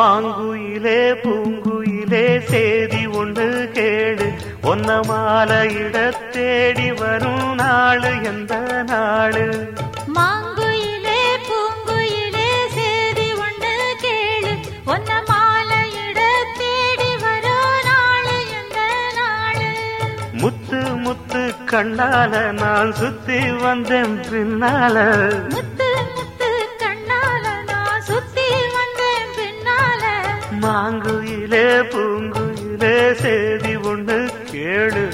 மாங்குயிலே பூங்குயிலே சேதி ஒன்று கேடு ஒன்ன மாலையிட தேடி வரும் நாளு எந்த நாளு? மாங்குயிலே பூங்குயிலே சேதி ஒன்று கேளு. ஒன்ன மாலையிட தேடி வரோ நாளு எந்த நாளு? முத்து முத்து கண்ணால நான் சுத்தி வந்தேன் பின்னால. முத்து மாங்குயிலே பூங்குயிலே செய்தி ஒன்று கேடு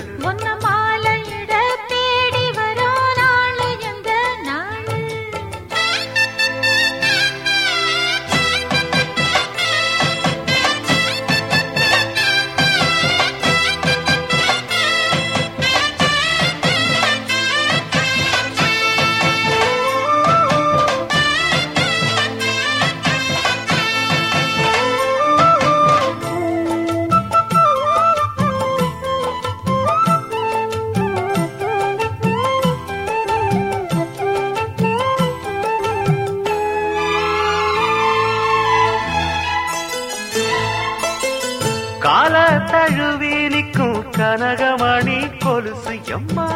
கால தழுவி நிற்கும் கனகமணி கொலுசு எம்மா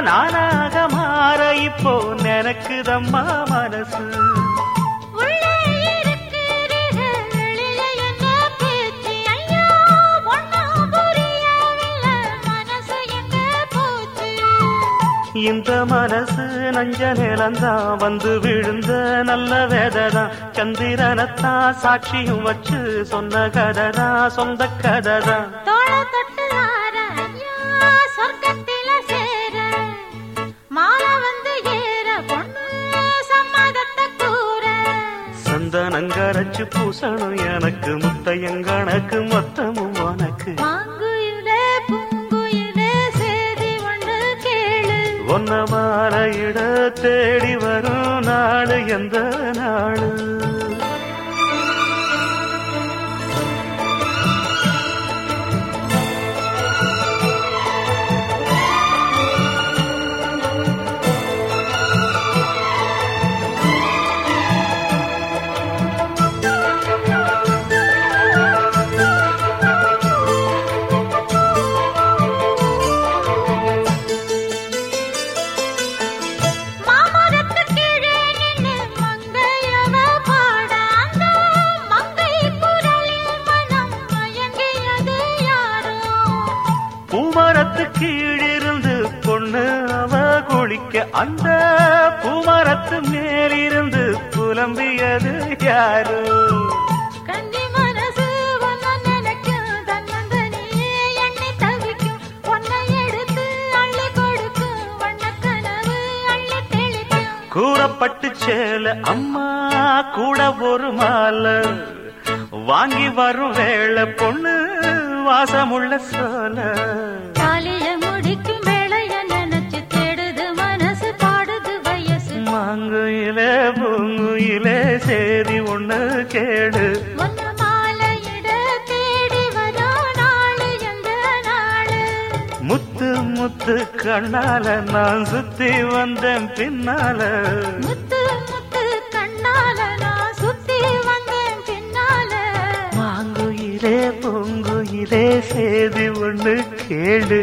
நானாக மாற இப்போ நினைக்குதம்மா மனசு. இந்த மனசு நஞ்ச நிலந்தான் வந்து விழுந்த நல்ல வேததான் சந்திரனத்தான் சாட்சியும் வச்சு சொன்ன கதைதான் சொந்த கதைதான் சந்தனங்கரைச்சு பூசணும் எனக்கு முத்தையங்கணக்கு மொத்தமும் ஒன்ன மாலையிட தேடி வரும் நாள் எந்த நாள்? குளிக்க அந்த பூமரத்து மேலிருந்து புலம்பியது யாரு? கூறப்பட்டு சேல அம்மா கூட ஒரு மாலை. வாங்கி வரும் வேளை பொண்ணு வாசமுள்ள சோல. கேடு. முத்து முத்து கண்ணால நான் சுத்தி வந்தேன் பின்னால. முத்து முத்து கண்ணால நான் சுத்தி வந்தேன் பின்னால. மாங்குயிலே பூங்குயிலே சேதி ஒண்ணு கேடு.